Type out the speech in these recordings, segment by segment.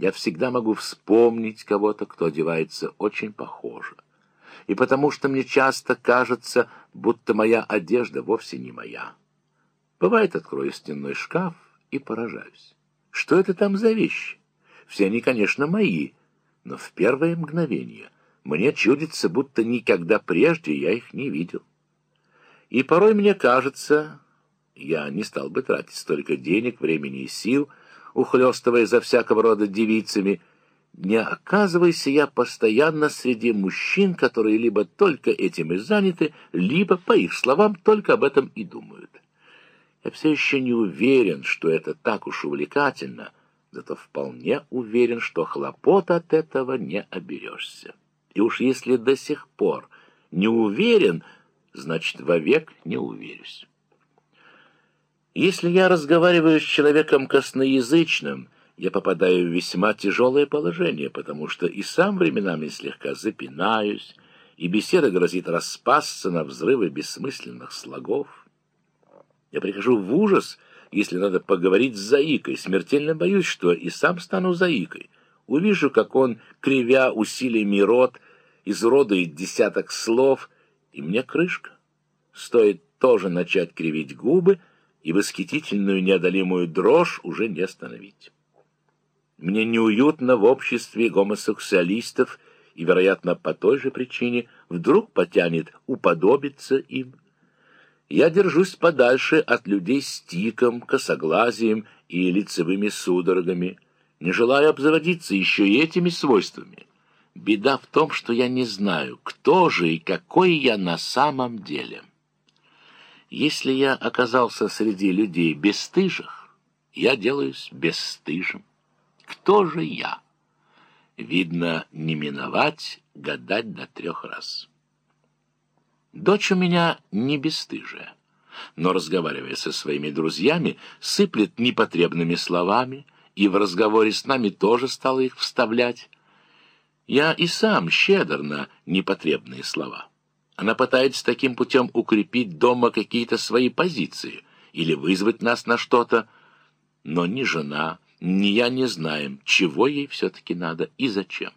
Я всегда могу вспомнить кого-то, кто одевается очень похоже. И потому что мне часто кажется, будто моя одежда вовсе не моя. Бывает, открою стенной шкаф и поражаюсь. Что это там за вещи? Все они, конечно, мои, но в первое мгновение мне чудится, будто никогда прежде я их не видел. И порой мне кажется, я не стал бы тратить столько денег, времени и сил, ухлёстывая за всякого рода девицами, не оказывайся я постоянно среди мужчин, которые либо только этим и заняты, либо, по их словам, только об этом и думают. Я все еще не уверен, что это так уж увлекательно, зато вполне уверен, что хлопот от этого не оберешься. И уж если до сих пор не уверен, значит, вовек не уверюсь. Если я разговариваю с человеком косноязычным, я попадаю в весьма тяжелое положение, потому что и сам временами слегка запинаюсь, и беседа грозит распасться на взрывы бессмысленных слогов. Я прихожу в ужас, если надо поговорить с заикой, смертельно боюсь, что и сам стану заикой. Увижу, как он, кривя усилиями рот, изуродует десяток слов, и мне крышка. Стоит тоже начать кривить губы, и восхитительную неодолимую дрожь уже не остановить. Мне неуютно в обществе гомосексуалистов, и, вероятно, по той же причине вдруг потянет уподобиться им. Я держусь подальше от людей с тиком, косоглазием и лицевыми судорогами, не желаю обзаводиться еще и этими свойствами. Беда в том, что я не знаю, кто же и какой я на самом деле. Если я оказался среди людей бесстыжих, я делаюсь бесстыжим. Кто же я? Видно, не миновать, гадать до трех раз. Дочь у меня не бесстыжая, но, разговаривая со своими друзьями, сыплет непотребными словами, и в разговоре с нами тоже стала их вставлять. Я и сам щедр на непотребные слова. Она пытается таким путем укрепить дома какие-то свои позиции или вызвать нас на что-то, но ни жена, ни я не знаем, чего ей все-таки надо и зачем.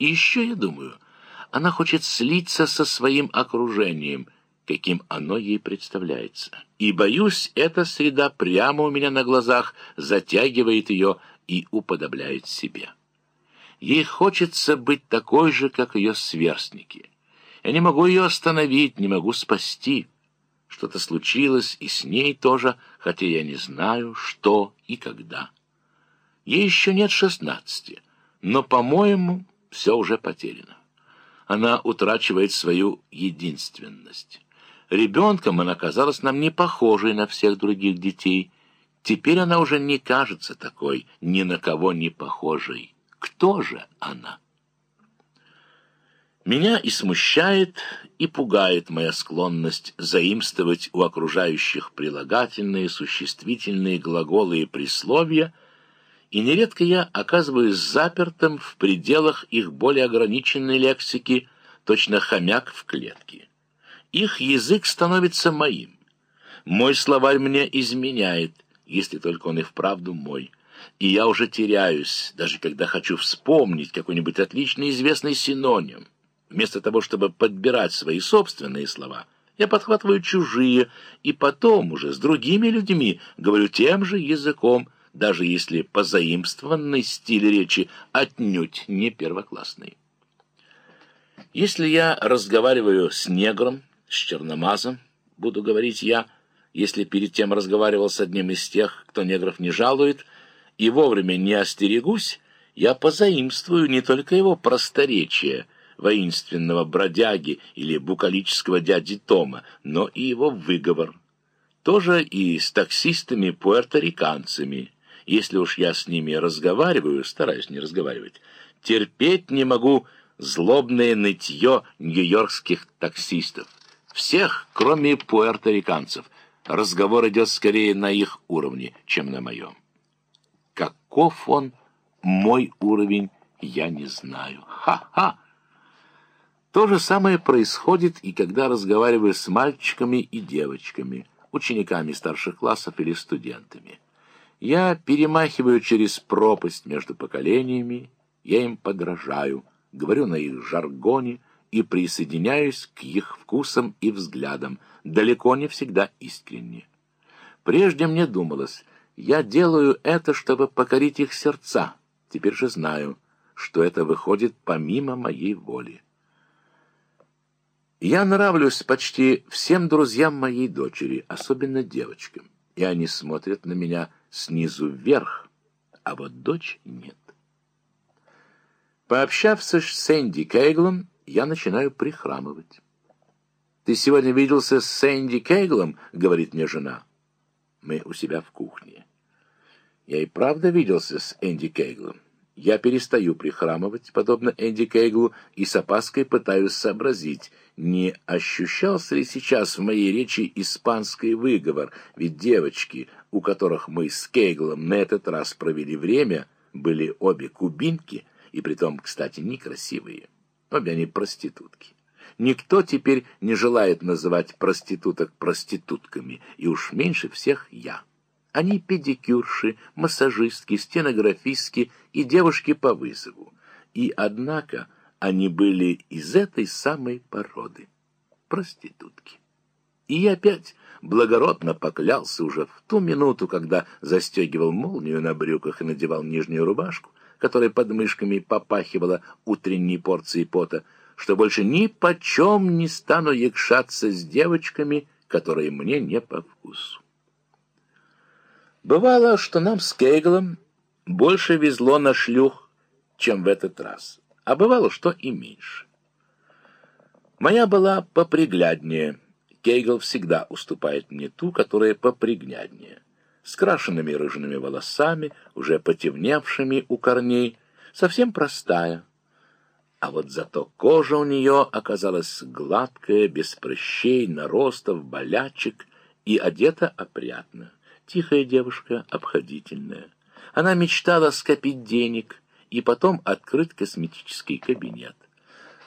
И еще, я думаю, она хочет слиться со своим окружением, каким оно ей представляется. И, боюсь, эта среда прямо у меня на глазах затягивает ее и уподобляет себе. Ей хочется быть такой же, как ее сверстники. Я не могу ее остановить, не могу спасти. Что-то случилось и с ней тоже, хотя я не знаю, что и когда. Ей еще нет шестнадцати, но, по-моему, все уже потеряно. Она утрачивает свою единственность. Ребенком она казалась нам не похожей на всех других детей. Теперь она уже не кажется такой, ни на кого не похожей. Кто же она? Меня и смущает, и пугает моя склонность заимствовать у окружающих прилагательные, существительные глаголы и присловия — и нередко я оказываюсь запертым в пределах их более ограниченной лексики, точно хомяк в клетке. Их язык становится моим. Мой словарь мне изменяет, если только он и вправду мой. И я уже теряюсь, даже когда хочу вспомнить какой-нибудь отлично известный синоним. Вместо того, чтобы подбирать свои собственные слова, я подхватываю чужие, и потом уже с другими людьми говорю тем же языком, даже если позаимствованный стиль речи отнюдь не первоклассный. Если я разговариваю с негром, с черномазом, буду говорить я, если перед тем разговаривал с одним из тех, кто негров не жалует, и вовремя не остерегусь, я позаимствую не только его просторечие, воинственного бродяги или букалического дяди Тома, но и его выговор. Тоже и с таксистами-пуэрториканцами, если уж я с ними разговариваю, стараюсь не разговаривать, терпеть не могу злобное нытье нью-йоркских таксистов. Всех, кроме пуэрториканцев. Разговор идет скорее на их уровне, чем на моем. Каков он, мой уровень, я не знаю. Ха-ха! То же самое происходит и когда разговариваю с мальчиками и девочками, учениками старших классов или студентами. Я перемахиваю через пропасть между поколениями, я им подражаю, говорю на их жаргоне и присоединяюсь к их вкусам и взглядам, далеко не всегда искренне. Прежде мне думалось, я делаю это, чтобы покорить их сердца. Теперь же знаю, что это выходит помимо моей воли. Я нравлюсь почти всем друзьям моей дочери, особенно девочкам, и они смотрят на меня снизу вверх, а вот дочь нет. Пообщавшись с Сэнди Кейглом, я начинаю прихрамывать. «Ты сегодня виделся с Сэнди Кейглом?» — говорит мне жена. Мы у себя в кухне. Я и правда виделся с Энди Кейглом. Я перестаю прихрамывать, подобно Энди Кейглу, и с опаской пытаюсь сообразить, не ощущался ли сейчас в моей речи испанский выговор, ведь девочки, у которых мы с Кейглом на этот раз провели время, были обе кубинки, и притом, кстати, некрасивые. Обе они проститутки. Никто теперь не желает называть проституток проститутками, и уж меньше всех я. Они педикюрши, массажистки, стенографистки и девушки по вызову. И, однако, они были из этой самой породы — проститутки. И я опять благородно поклялся уже в ту минуту, когда застегивал молнию на брюках и надевал нижнюю рубашку, которая под мышками попахивала утренней порцией пота, что больше ни почем не стану якшаться с девочками, которые мне не по вкусу. Бывало, что нам с Кейглом больше везло на шлюх, чем в этот раз, а бывало, что и меньше. Моя была попригляднее. Кейгл всегда уступает мне ту, которая попригляднее. С крашенными рыжими волосами, уже потемневшими у корней, совсем простая. А вот зато кожа у нее оказалась гладкая, без прыщей, наростов, болячек и одета опрятно. Тихая девушка, обходительная. Она мечтала скопить денег и потом открыть косметический кабинет.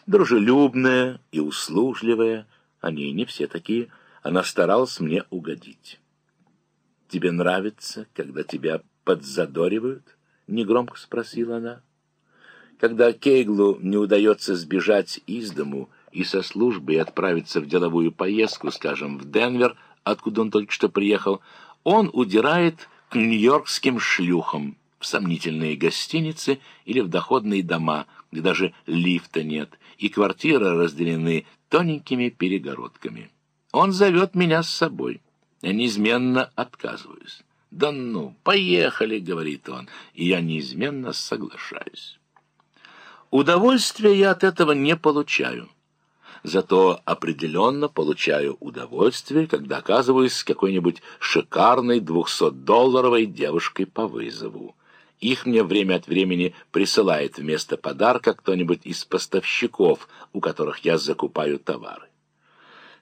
Дружелюбная и услужливая, они не все такие, она старалась мне угодить. «Тебе нравится, когда тебя подзадоривают?» — негромко спросила она. Когда Кейглу не удается сбежать из дому и со службы и отправиться в деловую поездку, скажем, в Денвер, откуда он только что приехал, он удирает к нью-йоркским шлюхам в сомнительные гостиницы или в доходные дома, где даже лифта нет, и квартиры разделены тоненькими перегородками. Он зовет меня с собой. Я неизменно отказываюсь. «Да ну, поехали», — говорит он, и я неизменно соглашаюсь. Удовольствия я от этого не получаю. Зато определенно получаю удовольствие, когда оказываюсь с какой-нибудь шикарной двухсотдолларовой девушкой по вызову. Их мне время от времени присылает вместо подарка кто-нибудь из поставщиков, у которых я закупаю товары.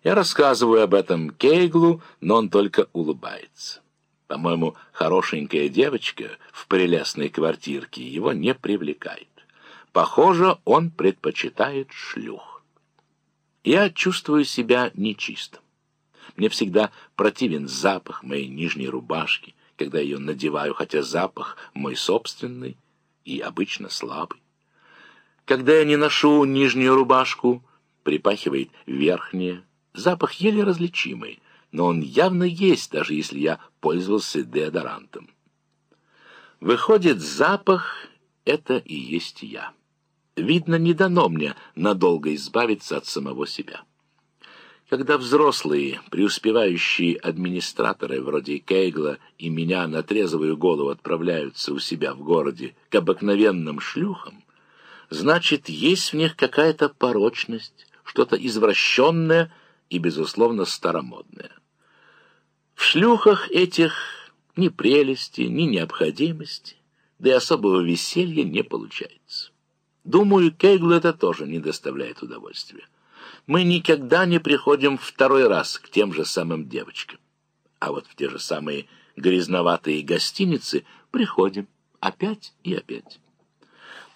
Я рассказываю об этом Кейглу, но он только улыбается. По-моему, хорошенькая девочка в прелестной квартирке его не привлекает. Похоже, он предпочитает шлюх. Я чувствую себя нечистым. Мне всегда противен запах моей нижней рубашки, когда ее надеваю, хотя запах мой собственный и обычно слабый. Когда я не ношу нижнюю рубашку, припахивает верхняя. Запах еле различимый, но он явно есть, даже если я пользовался деодорантом. Выходит, запах — это и есть я. Видно, не дано мне надолго избавиться от самого себя. Когда взрослые, преуспевающие администраторы вроде Кейгла и меня на трезвую голову отправляются у себя в городе к обыкновенным шлюхам, значит, есть в них какая-то порочность, что-то извращенное и, безусловно, старомодное. В шлюхах этих ни прелести, ни необходимости, да и особого веселья не получается. Думаю, Кейглу это тоже не доставляет удовольствия. Мы никогда не приходим второй раз к тем же самым девочкам. А вот в те же самые грязноватые гостиницы приходим опять и опять.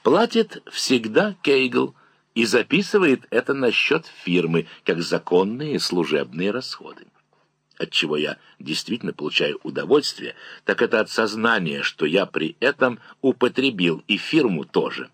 Платит всегда Кейгл и записывает это на счет фирмы, как законные служебные расходы. от чего я действительно получаю удовольствие, так это от сознания, что я при этом употребил и фирму тоже.